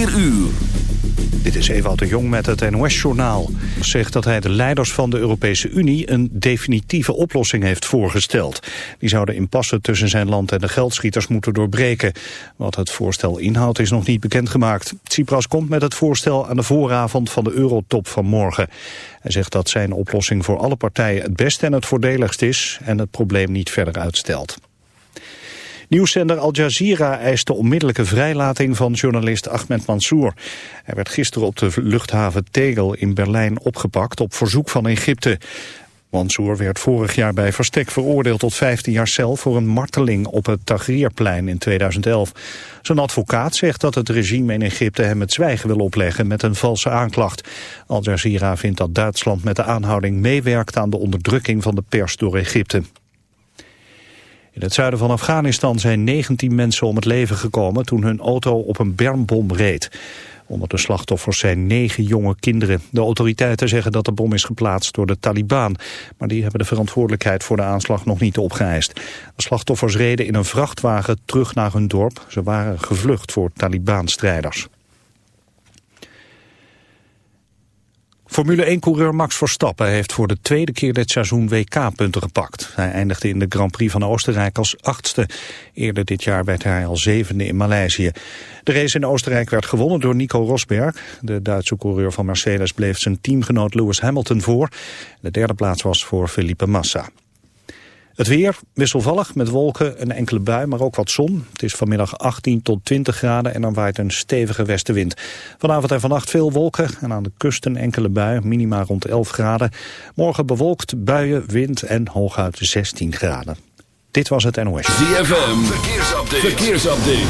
4 uur. Dit is Ewout de Jong met het NOS-journaal. zegt dat hij de leiders van de Europese Unie een definitieve oplossing heeft voorgesteld. Die zouden impasse tussen zijn land en de geldschieters moeten doorbreken. Wat het voorstel inhoudt is nog niet bekendgemaakt. Tsipras komt met het voorstel aan de vooravond van de eurotop van morgen. Hij zegt dat zijn oplossing voor alle partijen het beste en het voordeligst is... en het probleem niet verder uitstelt. Nieuwszender Al Jazeera eist de onmiddellijke vrijlating van journalist Ahmed Mansour. Hij werd gisteren op de luchthaven Tegel in Berlijn opgepakt op verzoek van Egypte. Mansour werd vorig jaar bij Verstek veroordeeld tot 15 jaar cel voor een marteling op het Tahrirplein in 2011. Zijn advocaat zegt dat het regime in Egypte hem het zwijgen wil opleggen met een valse aanklacht. Al Jazeera vindt dat Duitsland met de aanhouding meewerkt aan de onderdrukking van de pers door Egypte. In het zuiden van Afghanistan zijn 19 mensen om het leven gekomen toen hun auto op een bermbom reed. Onder de slachtoffers zijn negen jonge kinderen. De autoriteiten zeggen dat de bom is geplaatst door de Taliban. Maar die hebben de verantwoordelijkheid voor de aanslag nog niet opgeëist. De slachtoffers reden in een vrachtwagen terug naar hun dorp. Ze waren gevlucht voor Taliban-strijders. Formule 1-coureur Max Verstappen heeft voor de tweede keer dit seizoen WK-punten gepakt. Hij eindigde in de Grand Prix van Oostenrijk als achtste. Eerder dit jaar werd hij al zevende in Maleisië. De race in Oostenrijk werd gewonnen door Nico Rosberg. De Duitse coureur van Mercedes bleef zijn teamgenoot Lewis Hamilton voor. De derde plaats was voor Felipe Massa. Het weer wisselvallig met wolken, een enkele bui, maar ook wat zon. Het is vanmiddag 18 tot 20 graden en dan waait een stevige westenwind. Vanavond en vannacht veel wolken en aan de kust een enkele bui, minima rond 11 graden. Morgen bewolkt, buien, wind en hooguit 16 graden. Dit was het NOS. ZFM, verkeersupdate. verkeersupdate.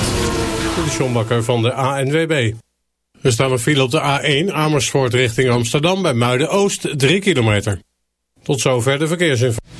De John Bakker van de ANWB. Er staan een file op de A1 Amersfoort richting Amsterdam bij Muiden-Oost 3 kilometer. Tot zover de verkeersinformatie.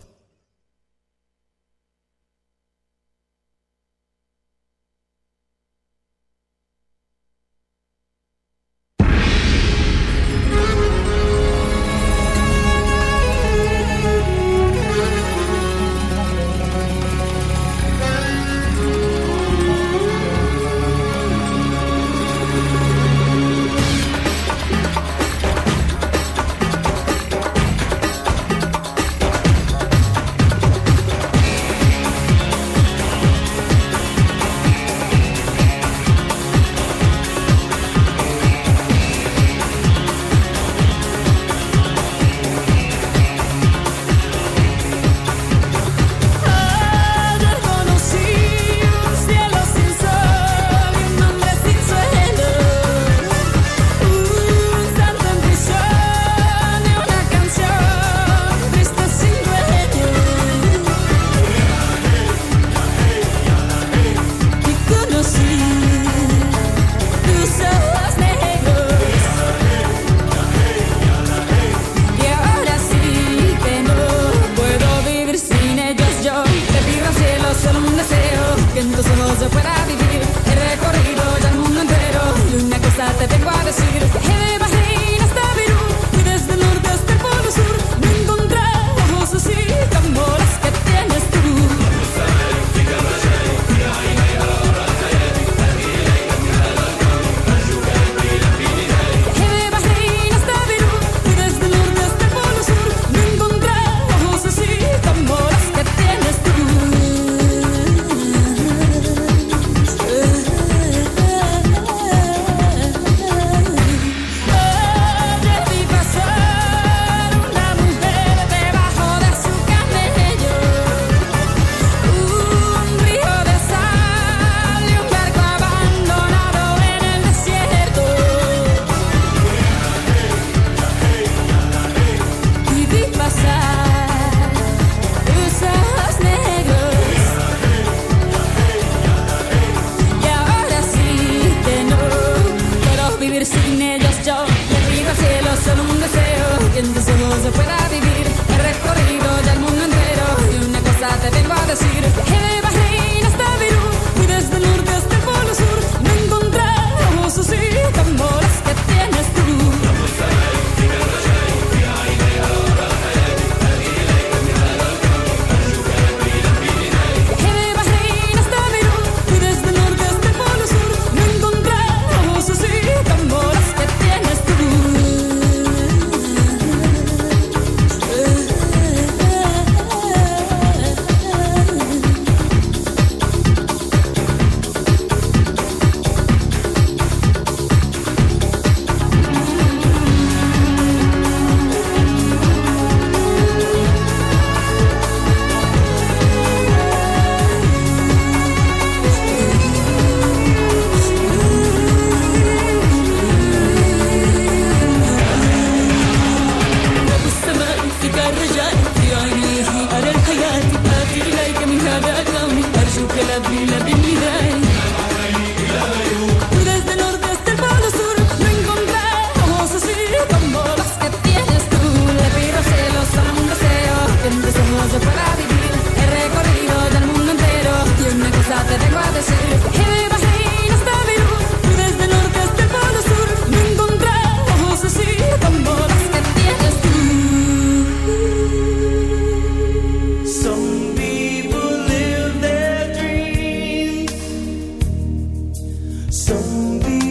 Some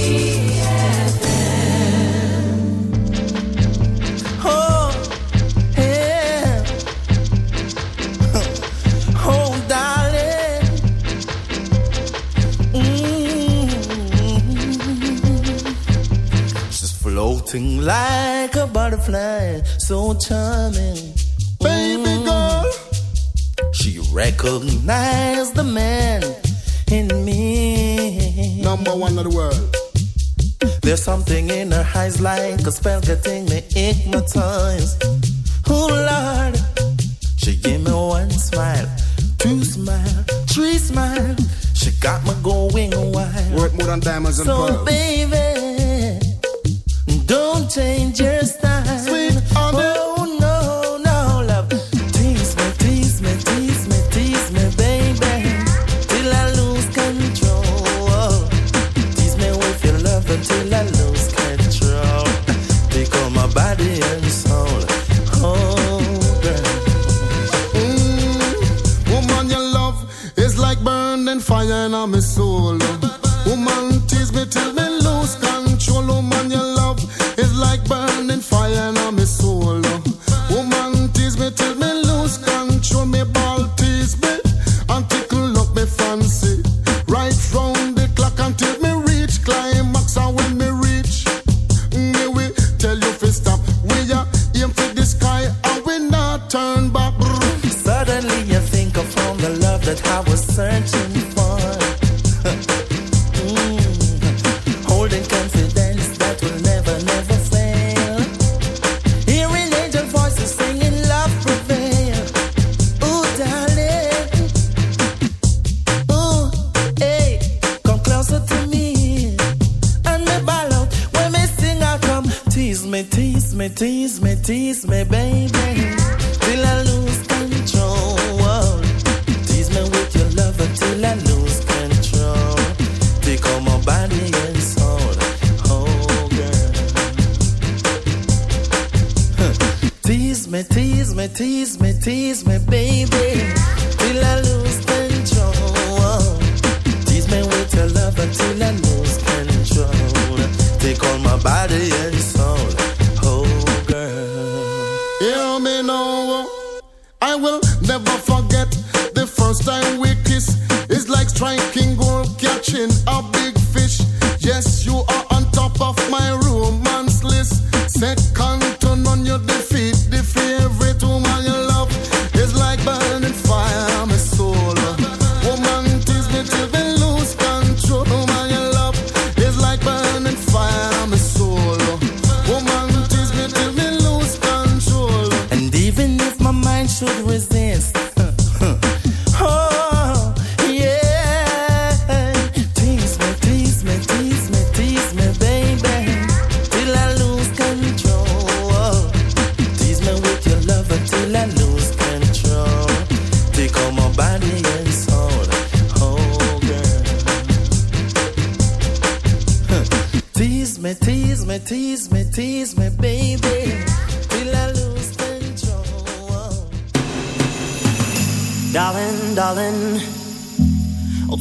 butterfly, so charming. Baby girl, she recognized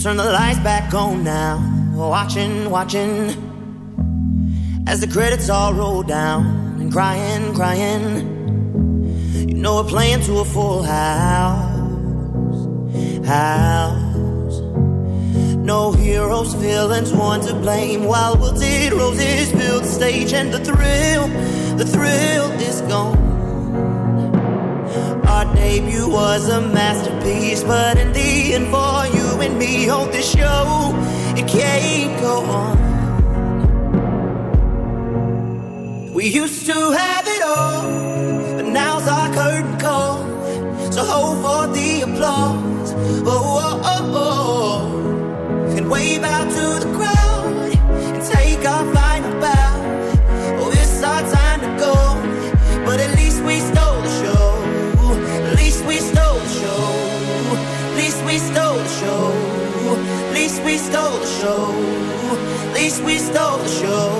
turn the lights back on now. Watching, watching, as the credits all roll down. And crying, crying. You know we're playing to a full house, house. No heroes, villains, one to blame. While wilted roses fill the stage, and the thrill, the thrill is gone. Our debut was a masterpiece, but in the end, for you and me on this show, it can't go on. We used to have it all, but now's our curtain call. So hold for the applause. Oh, oh, oh, and wave out to the crowd and take our final bow. It's our time to go, but at least we stole the show. At least we stole the show. At least we stole the show. At least we stole the show. At least we stole the show.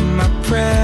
my breath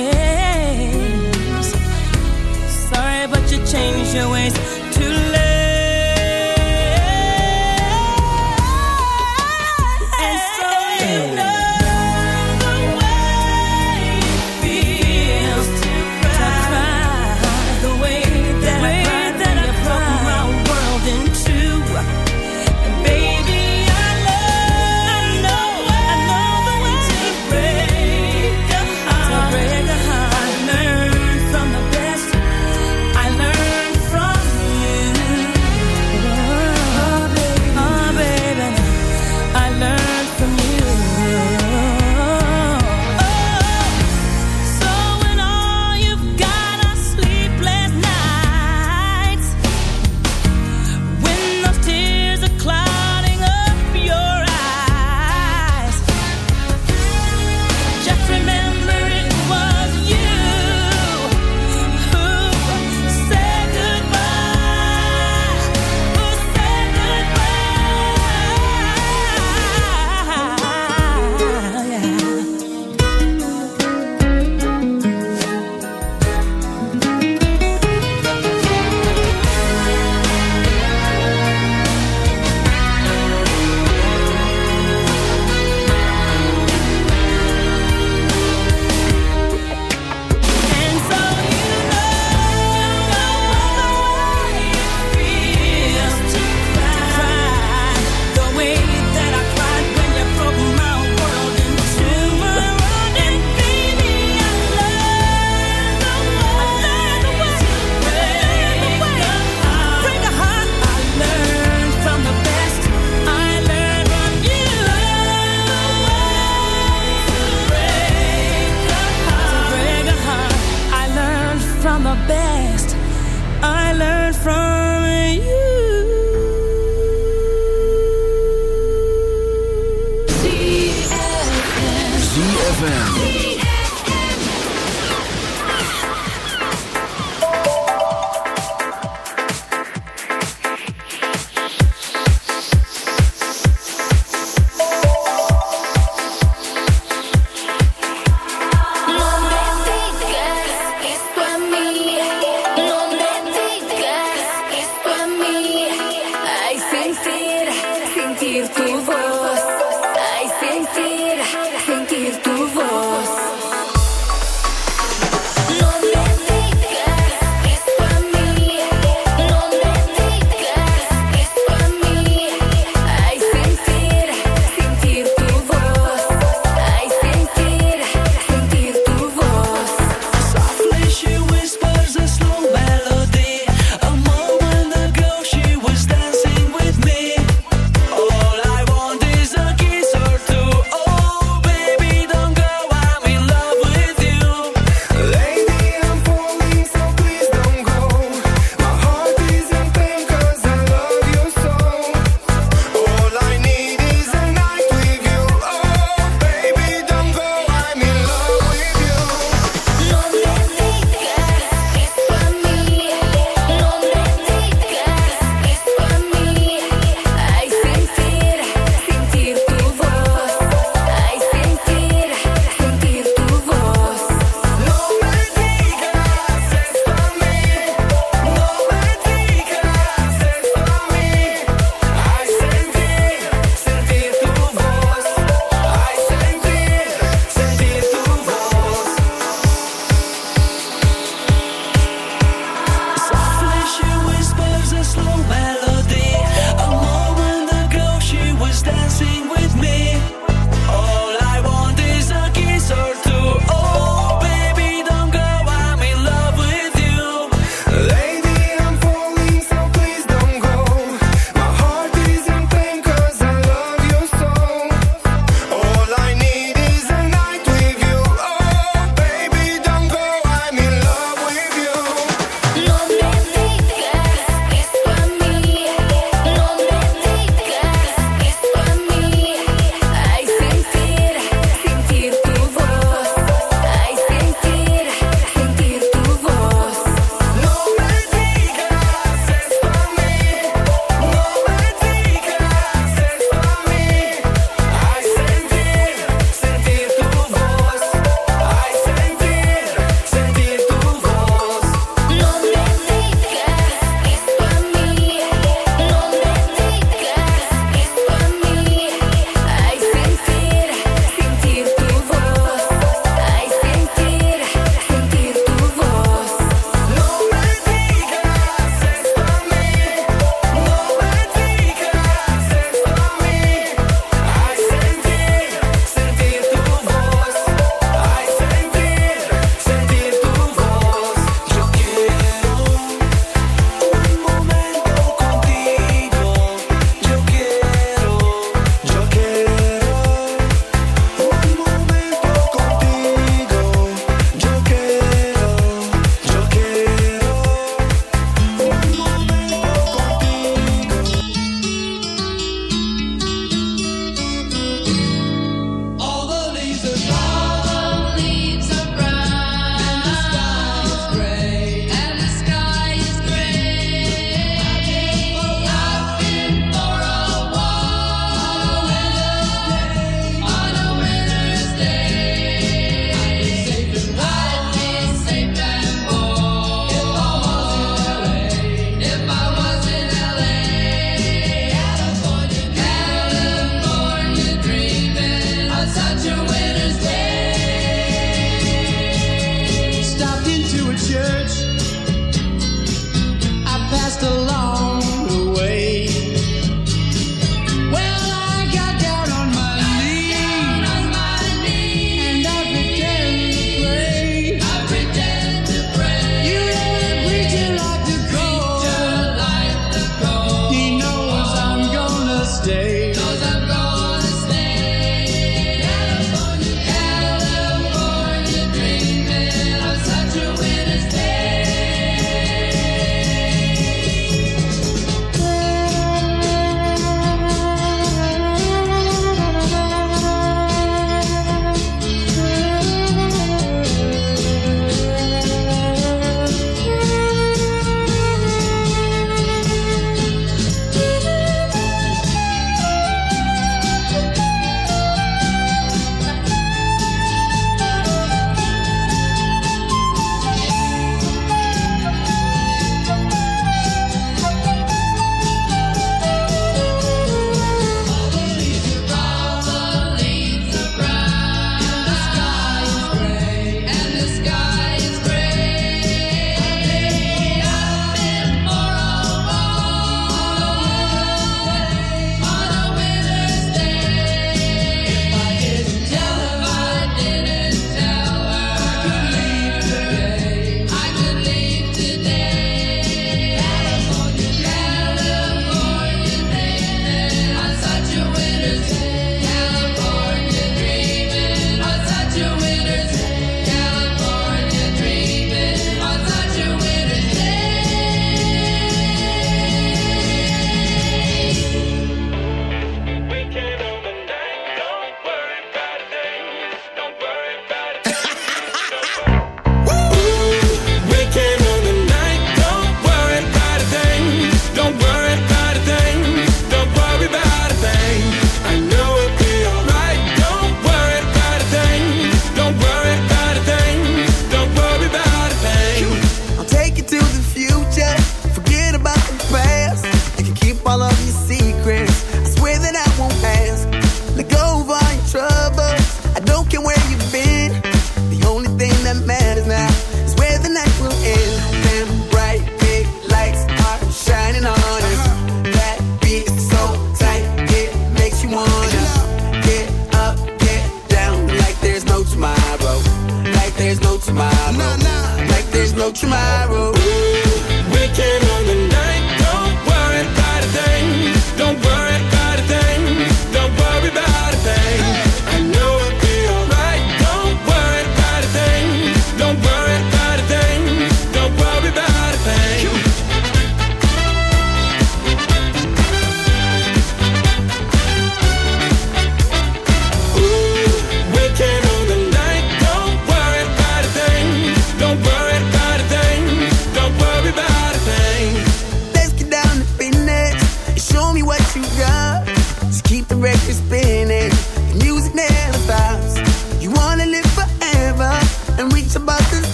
change your ways. ZFM.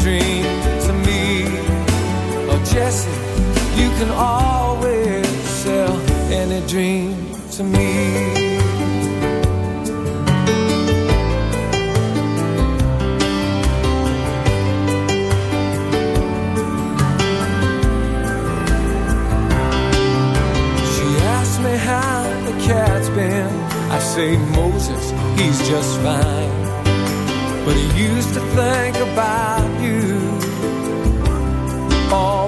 dream to me. Oh, Jesse, you can always sell any dream to me. I say Mojo's, he's just fine. But he used to think about